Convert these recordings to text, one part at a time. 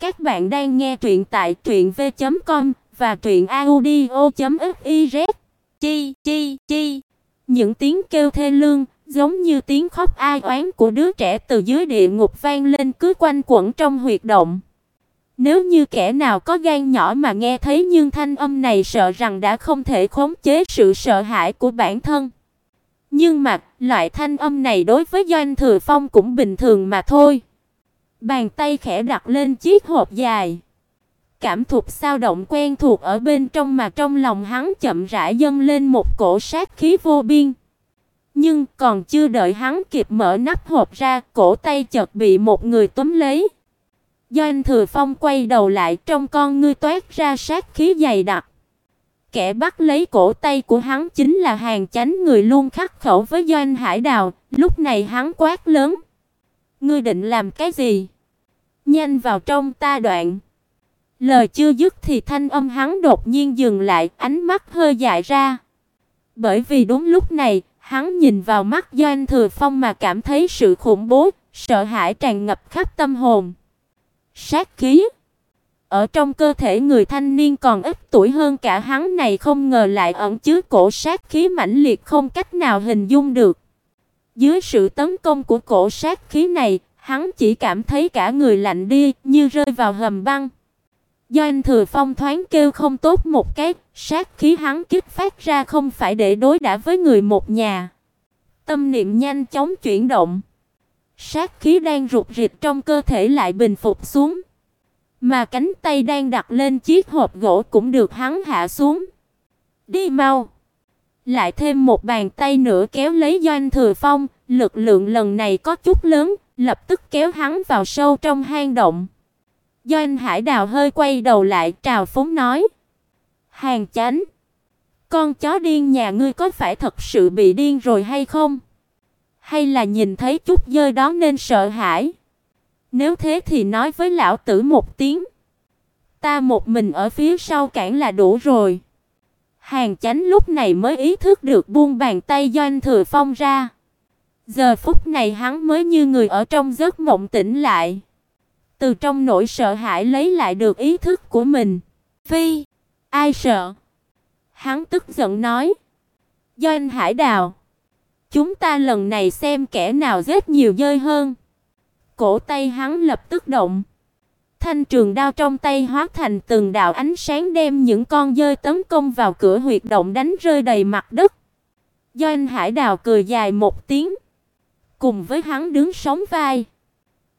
Các bạn đang nghe truyện tại truyệnv.com và truyệnaudio.fiz. Chi chi chi. Những tiếng kêu thê lương, giống như tiếng khóc ai oán của đứa trẻ từ dưới địa ngục vang lên cứ quanh quẩn trong huyệt động. Nếu như kẻ nào có gan nhỏ mà nghe thấy nhưng thanh âm này sợ rằng đã không thể khống chế sự sợ hãi của bản thân. Nhưng mà, loại thanh âm này đối với Doanh Thừa Phong cũng bình thường mà thôi. Bàn tay khẽ đặt lên chiếc hộp dài. Cảm thụ sao động quen thuộc ở bên trong mà trong lòng hắn chậm rãi dâng lên một cổ sát khí vô biên. Nhưng còn chưa đợi hắn kịp mở nắp hộp ra, cổ tay chợt bị một người túm lấy. Doanh Thừa Phong quay đầu lại, trong con ngươi toát ra sát khí dày đặc. Kẻ bắt lấy cổ tay của hắn chính là hàng chánh người luôn khắc khẩu với Doanh Hải Đào, lúc này hắn quát lớn: "Ngươi định làm cái gì? Nhanh vào trong ta đoạn." Lời chưa dứt thì thanh âm hắn đột nhiên dừng lại, ánh mắt hơi dại ra. Bởi vì đúng lúc này, hắn nhìn vào mắt Doanh Thừa Phong mà cảm thấy sự khủng bố, sợ hãi tràn ngập khắp tâm hồn. Sát khí ở trong cơ thể người thanh niên còn ít tuổi hơn cả hắn này không ngờ lại ẩn chứa cổ sát khí mãnh liệt không cách nào hình dung được. Dưới sự tấn công của cổ sát khí này, hắn chỉ cảm thấy cả người lạnh đi, như rơi vào hầm băng. Do anh Thừa Phong thoáng kêu không tốt một cái, sát khí hắn kích phát ra không phải để đối đả với người một nhà. Tâm niệm nhanh chóng chuyển động. Sát khí đang rụt rịch trong cơ thể lại bình phục xuống. Mà cánh tay đang đặt lên chiếc hộp gỗ cũng được hắn hạ xuống. Đi mau. Lại thêm một bàn tay nữa kéo lấy Doanh Thừa Phong, lực lượng lần này có chút lớn, lập tức kéo hắn vào sâu trong hang động. Doanh Hải Đào hơi quay đầu lại trào phúng nói: "Hàng Chánh, con chó điên nhà ngươi có phải thật sự bị điên rồi hay không? Hay là nhìn thấy chút dơi đó nên sợ hãi?" Nếu thế thì nói với lão tử một tiếng. Ta một mình ở phía sau cản là đủ rồi. Hàng Chánh lúc này mới ý thức được buông bàn tay Doanh Thừa Phong ra. Giờ phút này hắn mới như người ở trong giấc mộng tỉnh lại. Từ trong nỗi sợ hãi lấy lại được ý thức của mình. Phi, ai sợ? Hắn tức giận nói. Doanh Hải Đào, chúng ta lần này xem kẻ nào giết nhiều dơi hơn. Cổ tay hắn lập tức động. Thanh trường đao trong tay hóa thành từng đạo ánh sáng đem những con dơi tấn công vào cửa huyệt động đánh rơi đầy mặt đất. Doanh Hải Đào cười dài một tiếng, cùng với hắn đứng sóng vai.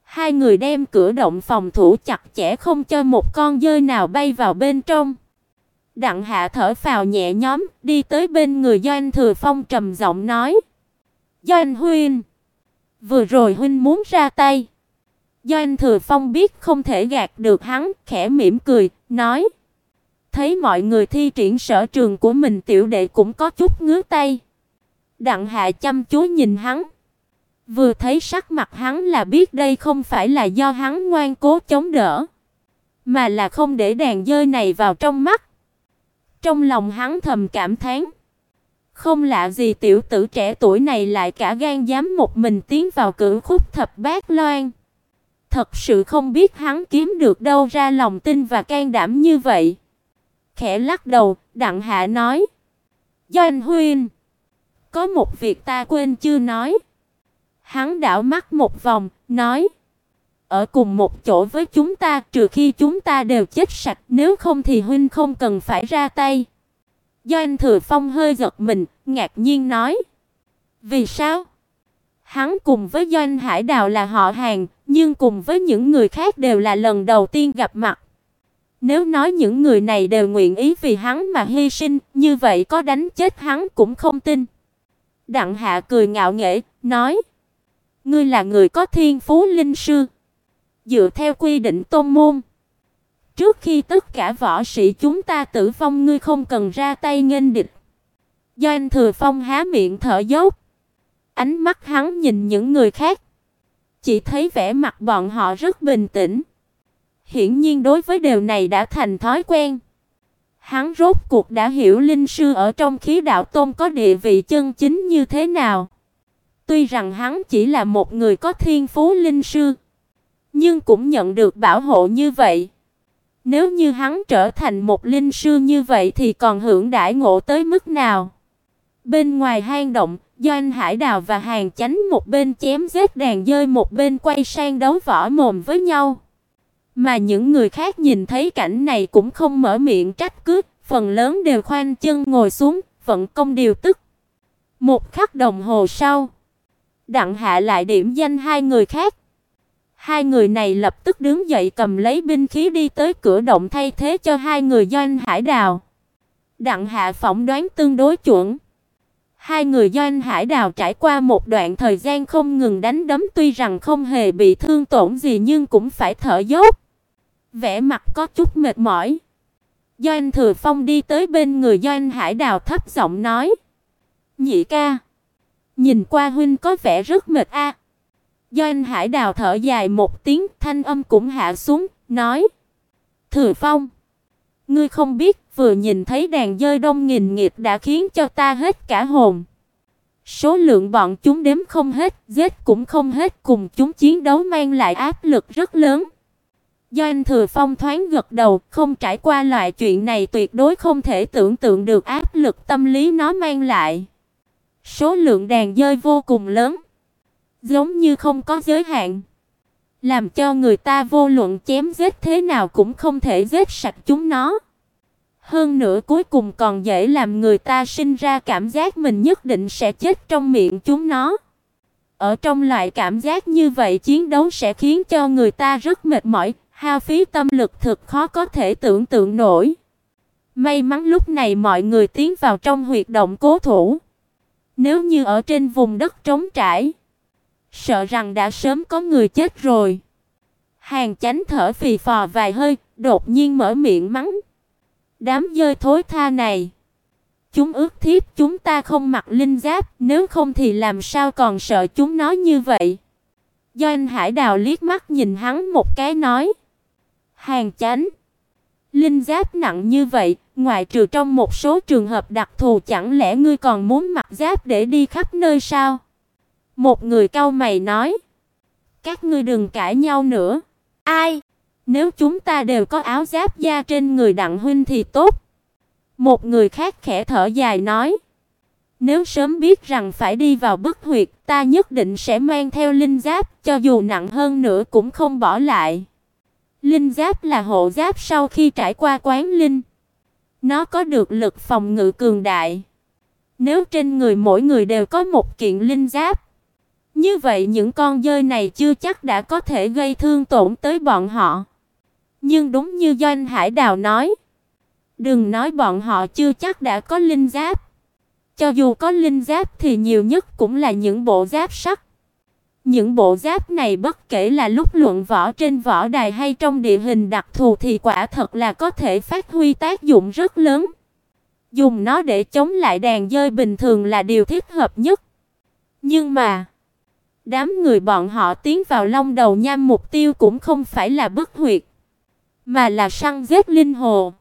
Hai người đem cửa động phòng thủ chặt chẽ không cho một con dơi nào bay vào bên trong. Đặng Hạ thở phào nhẹ nhõm, đi tới bên người Doanh Thừa Phong trầm giọng nói: "Doanh huynh, Vừa rồi huynh muốn ra tay. Doanh Thừa Phong biết không thể gạt được hắn, khẽ mỉm cười, nói: Thấy mọi người thi triển sở trường của mình tiểu đệ cũng có chút ngứa tay. Đặng Hạ chăm chú nhìn hắn, vừa thấy sắc mặt hắn là biết đây không phải là do hắn ngoan cố chống đỡ, mà là không để đàn dơi này vào trong mắt. Trong lòng hắn thầm cảm thán, không lạ gì tiểu tử trẻ tuổi này lại cả gan dám một mình tiến vào cửu khúc thập bát loan. Thật sự không biết hắn kiếm được đâu ra lòng tin và can đảm như vậy. Khẽ lắc đầu, Đặng Hạ nói: "Doanh huynh, có một việc ta quên chưa nói." Hắn đảo mắt một vòng, nói: "Ở cùng một chỗ với chúng ta, trừ khi chúng ta đều chết sạch, nếu không thì huynh không cần phải ra tay." Doanh Thừa Phong hơi giật mình, ngạc nhiên nói: "Vì sao?" Hắn cùng với Doanh Hải Đào là họ hàng, nhưng cùng với những người khác đều là lần đầu tiên gặp mặt. Nếu nói những người này đều nguyện ý vì hắn mà hy sinh, như vậy có đánh chết hắn cũng không tin. Đặng Hạ cười ngạo nghễ, nói: "Ngươi là người có thiên phú linh sư, dựa theo quy định tôn môn, Trước khi tất cả võ sĩ chúng ta tử vong ngươi không cần ra tay nghênh địch. Doanh Thừa Phong há miệng thở dốc. Ánh mắt hắn nhìn những người khác, chỉ thấy vẻ mặt bọn họ rất bình tĩnh. Hiển nhiên đối với điều này đã thành thói quen. Hắn rốt cuộc đã hiểu linh sư ở trong khí đạo tôn có địa vị chân chính như thế nào. Tuy rằng hắn chỉ là một người có thiên phú linh sư, nhưng cũng nhận được bảo hộ như vậy. Nếu như hắn trở thành một linh sư như vậy thì còn hưởng đãi ngộ tới mức nào? Bên ngoài hang động, Doanh Hải Đào và Hàn Chánh một bên chém giết đàn dơi một bên quay sang đấu võ mồm với nhau. Mà những người khác nhìn thấy cảnh này cũng không mở miệng trách cứ, phần lớn đều khoanh chân ngồi xuống, vận công điều tức. Một khắc đồng hồ sau, Đặng Hạ lại điểm danh hai người khác. Hai người này lập tức đứng dậy cầm lấy binh khí đi tới cửa động thay thế cho hai người Doanh Hải Đào. Đặng Hạ phỏng đoán tương đối chuẩn. Hai người Doanh Hải Đào trải qua một đoạn thời gian không ngừng đánh đấm tuy rằng không hề bị thương tổn gì nhưng cũng phải thở dốc. Vẻ mặt có chút mệt mỏi. Doanh Thừa Phong đi tới bên người Doanh Hải Đào thấp giọng nói: "Nhị ca, nhìn qua huynh có vẻ rất mệt a." À. Doanh Hải Đào thở dài một tiếng, thanh âm cũng hạ xuống, nói: "Thừa Phong, ngươi không biết, vừa nhìn thấy đàn dơi đông nghìn nghịt đã khiến cho ta hết cả hồn. Số lượng bọn chúng đếm không hết, giết cũng không hết, cùng chúng chiến đấu mang lại áp lực rất lớn." Doanh Thừa Phong thoáng gật đầu, không trải qua loại chuyện này tuyệt đối không thể tưởng tượng được áp lực tâm lý nó mang lại. Số lượng đàn dơi vô cùng lớn, giống như không có giới hạn, làm cho người ta vô luận chém giết thế nào cũng không thể giết sạch chúng nó. Hơn nữa cuối cùng còn dễ làm người ta sinh ra cảm giác mình nhất định sẽ chết trong miệng chúng nó. Ở trong loại cảm giác như vậy chiến đấu sẽ khiến cho người ta rất mệt mỏi, hao phí tâm lực thực khó có thể tưởng tượng nổi. May mắn lúc này mọi người tiến vào trong huyệt động cố thủ. Nếu như ở trên vùng đất trống trải, sợ rằng đã sớm có người chết rồi. Hàng Chánh thở phì phò vài hơi, đột nhiên mở miệng mắng: "Đám dơi thối tha này, chúng ước thiếp chúng ta không mặc linh giáp, nếu không thì làm sao còn sợ chúng nó như vậy?" Doanh Hải Đào liếc mắt nhìn hắn một cái nói: Hàng chánh. Linh giáp nặng như vậy, ngoại trừ trong một số trường hợp đặc thù chẳng lẽ ngươi còn muốn mặc giáp để đi khắp nơi sao? Một người cau mày nói. Các ngươi đừng cãi nhau nữa. Ai? Nếu chúng ta đều có áo giáp da trên người đặng huynh thì tốt. Một người khác khẽ thở dài nói. Nếu sớm biết rằng phải đi vào bức huyệt, ta nhất định sẽ mang theo linh giáp, cho dù nặng hơn nữa cũng không bỏ lại. Linh giáp là hộ giáp sau khi trải qua quán linh. Nó có được lực phòng ngự cường đại. Nếu trên người mỗi người đều có một kiện linh giáp, như vậy những con dơi này chưa chắc đã có thể gây thương tổn tới bọn họ. Nhưng đúng như Doanh Hải Đào nói, đừng nói bọn họ chưa chắc đã có linh giáp. Cho dù có linh giáp thì nhiều nhất cũng là những bộ giáp sắt. Những bộ giáp này bất kể là lúc luận võ trên võ đài hay trong địa hình đặc thù thì quả thật là có thể phát huy tác dụng rất lớn. Dùng nó để chống lại đàn dơi bình thường là điều thích hợp nhất. Nhưng mà, đám người bọn họ tiến vào Long Đầu Nham mục tiêu cũng không phải là bức huyệt, mà là săn giết linh hồ.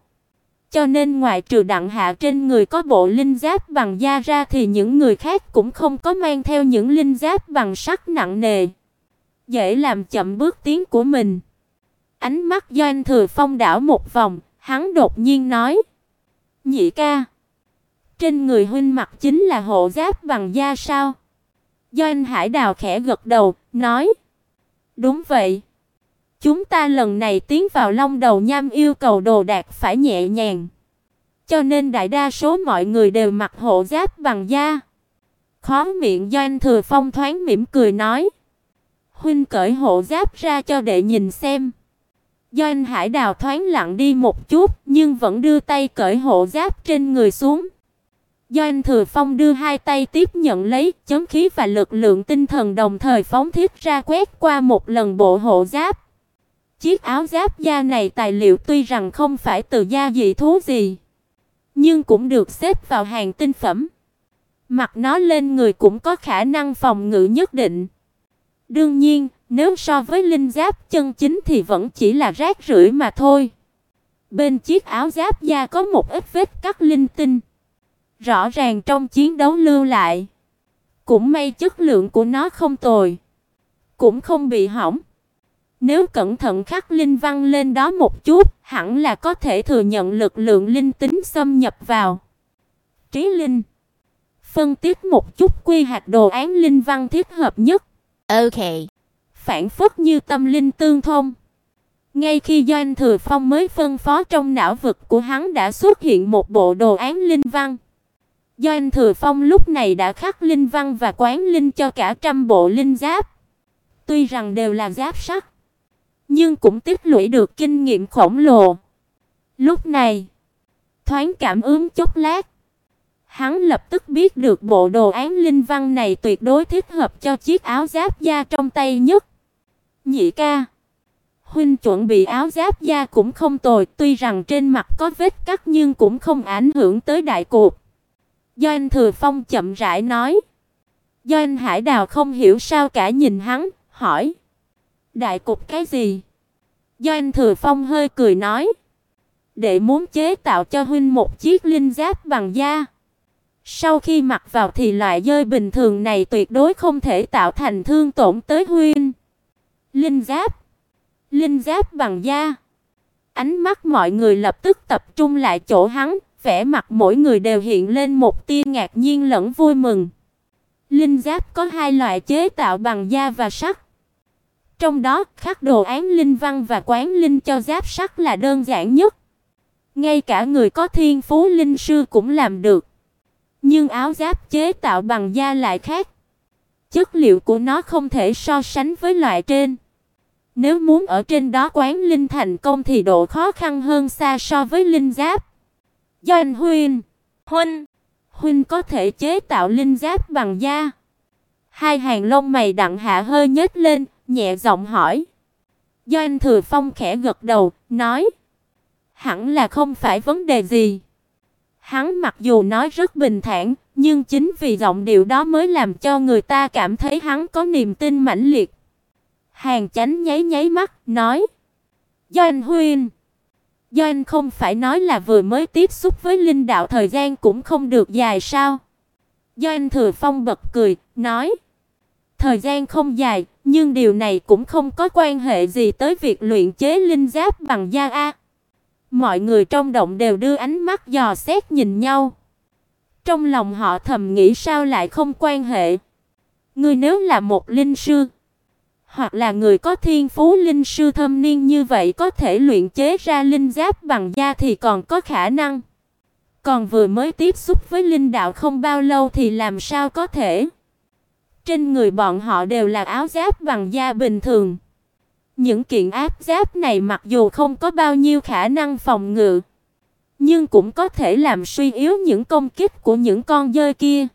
Cho nên ngoại trừ đặng hạ trên người có bộ linh giáp bằng da ra thì những người khác cũng không có mang theo những linh giáp bằng sắt nặng nề. Dễ làm chậm bước tiến của mình. Ánh mắt Doanh Thừa Phong đảo một vòng, hắn đột nhiên nói: "Nhị ca, trên người huynh mặc chính là hộ giáp bằng da sao?" Doanh Hải Đào khẽ gật đầu, nói: "Đúng vậy." Chúng ta lần này tiến vào Long Đầu Nham yêu cầu đồ đạc phải nhẹ nhàng. Cho nên đại đa số mọi người đều mặc hộ giáp bằng da. Khóe miệng Doanh Thừa Phong thoáng mỉm cười nói: "Huynh cởi hộ giáp ra cho đệ nhìn xem." Doanh Hải Đào thoáng lặng đi một chút, nhưng vẫn đưa tay cởi hộ giáp trên người xuống. Doanh Thừa Phong đưa hai tay tiếp nhận lấy, chấm khí và lực lượng tinh thần đồng thời phóng thiết ra quét qua một lần bộ hộ giáp. Chiếc áo giáp da này tài liệu tuy rằng không phải từ da dị thú gì, nhưng cũng được xếp vào hàng tinh phẩm. Mặc nó lên người cũng có khả năng phòng ngự nhất định. Đương nhiên, nếu so với linh giáp chân chính thì vẫn chỉ là rác rưởi mà thôi. Bên chiếc áo giáp da có một ít vết cắt linh tinh. Rõ ràng trong chiến đấu lưu lại. Cũng may chất lượng của nó không tồi, cũng không bị hỏng. Nếu cẩn thận khắc linh văn lên đó một chút, hẳn là có thể thừa nhận lực lượng linh tính xâm nhập vào. Trí linh phân tích một chút quy hoạch đồ án linh văn thích hợp nhất. Ok. Phản phất như tâm linh tương thông. Ngay khi Doanh Thừa Phong mới phân phó trong não vực của hắn đã xuất hiện một bộ đồ án linh văn. Doanh Thừa Phong lúc này đã khắc linh văn và quán linh cho cả trăm bộ linh giáp. Tuy rằng đều là giáp sắt, nhưng cũng tích lũy được kinh nghiệm khổng lồ. Lúc này, thoáng cảm ứng chốc lát, hắn lập tức biết được bộ đồ án linh văn này tuyệt đối thích hợp cho chiếc áo giáp da trong tay nhất. Nhị ca, huynh chuẩn bị áo giáp da cũng không tồi, tuy rằng trên mặt có vết cắt nhưng cũng không ảnh hưởng tới đại cục. Doanh Thừa Phong chậm rãi nói. Doanh Hải Đào không hiểu sao cả nhìn hắn, hỏi: "Đại cục cái gì?" Doanh Thừa Phong hơi cười nói: "Đệ muốn chế tạo cho huynh một chiếc linh giáp bằng da. Sau khi mặc vào thì loại dơi bình thường này tuyệt đối không thể tạo thành thương tổn tới huynh." Linh giáp? Linh giáp bằng da? Ánh mắt mọi người lập tức tập trung lại chỗ hắn, vẻ mặt mỗi người đều hiện lên một tia ngạc nhiên lẫn vui mừng. Linh giáp có hai loại chế tạo bằng da và sắt. Trong đó, khắc đồ án linh văn và quán linh cho giáp sắt là đơn giản nhất. Ngay cả người có thiên phú linh sư cũng làm được. Nhưng áo giáp chế tạo bằng da lại khác. Chất liệu của nó không thể so sánh với loại trên. Nếu muốn ở trên đó quán linh thành công thì độ khó khăn hơn xa so với linh giáp. Doanh Huynh, Huynh, Huynh có thể chế tạo linh giáp bằng da. Hai hàng lông mày đặng hạ hơi nhếch lên, nhẹ giọng hỏi. Doanh Thừa Phong khẽ gật đầu, nói: "Hẳn là không phải vấn đề gì." Hắn mặc dù nói rất bình thản, nhưng chính vì giọng điệu đó mới làm cho người ta cảm thấy hắn có niềm tin mãnh liệt. Hàng Chánh nháy nháy mắt, nói: "Doanh Huynh, Do anh không phải nói là vừa mới tiếp xúc với linh đạo thời gian cũng không được dài sao? Do anh Thừa Phong bật cười, nói: "Thời gian không dài, nhưng điều này cũng không có quan hệ gì tới việc luyện chế linh giáp bằng da a." Mọi người trong động đều đưa ánh mắt dò xét nhìn nhau. Trong lòng họ thầm nghĩ sao lại không quan hệ? Ngươi nếu là một linh sư, hoặc là người có thiên phú linh sư thâm niên như vậy có thể luyện chế ra linh giáp bằng da thì còn có khả năng. Còn vừa mới tiếp xúc với linh đạo không bao lâu thì làm sao có thể? Trên người bọn họ đều là áo giáp bằng da bình thường. Những kiện áp giáp này mặc dù không có bao nhiêu khả năng phòng ngự, nhưng cũng có thể làm suy yếu những công kích của những con dơi kia.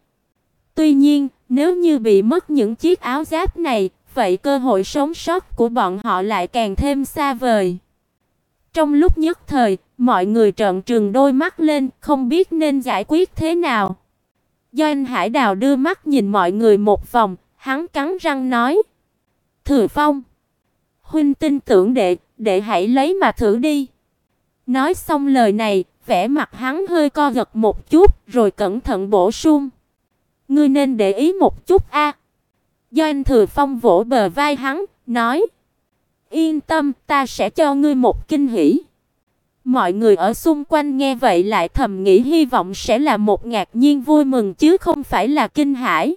Tuy nhiên, nếu như bị mất những chiếc áo giáp này, vậy cơ hội sống sót của bọn họ lại càng thêm xa vời. Trong lúc nhất thời, mọi người trợn trừng đôi mắt lên, không biết nên giải quyết thế nào. Do anh Hải Đào đưa mắt nhìn mọi người một vòng, hắn cắn răng nói: "Thừa Phong, huynh tin tưởng đệ, đệ hãy lấy mà thử đi." Nói xong lời này, vẻ mặt hắn hơi co giật một chút, rồi cẩn thận bổ sung: "Ngươi nên để ý một chút a." Do anh Thừa Phong vỗ bờ vai hắn, nói: "Yên tâm, ta sẽ cho ngươi một kinh hỉ." Mọi người ở xung quanh nghe vậy lại thầm nghĩ hy vọng sẽ là một ngạc nhiên vui mừng chứ không phải là kinh hãi.